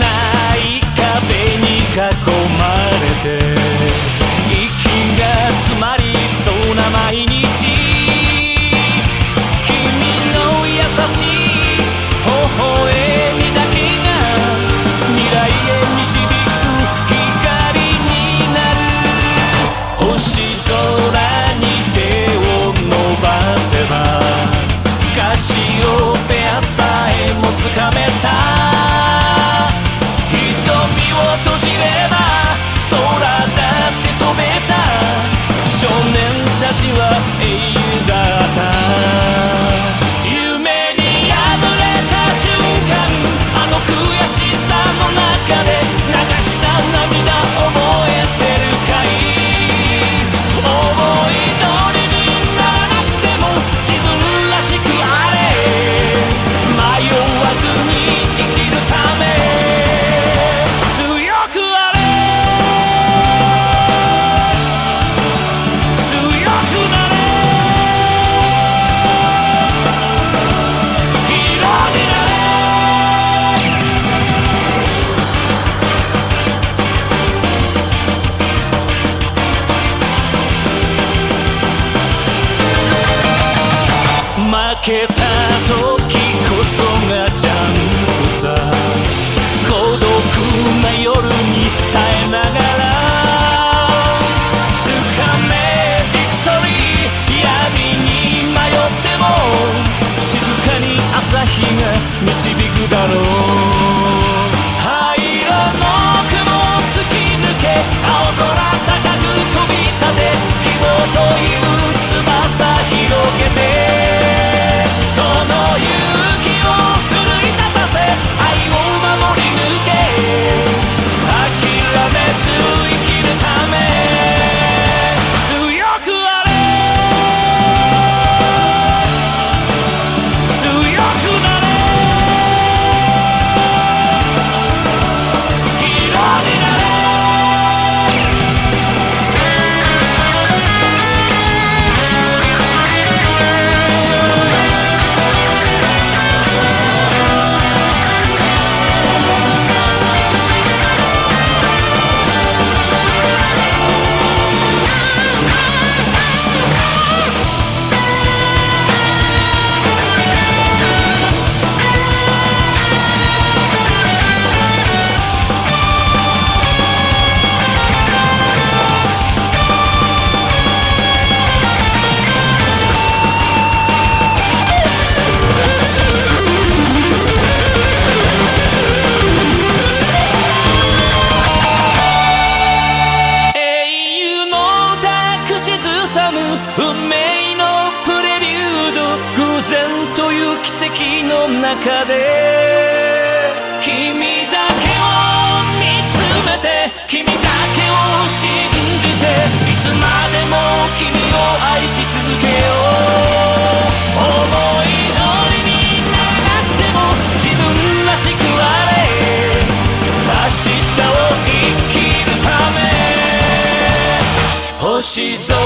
ない壁に囲まれて」「息が詰まりそうな毎日」「君の優しい微笑みだけが」「未来へ導く光になる。星空負けた時こそがチャンスさ孤独な夜に耐えながらの中で君だけを見つめて君だけを信じていつまでも君を愛し続けよう。思い通りにならなくても自分らしくあれ。明日を生きるため。星空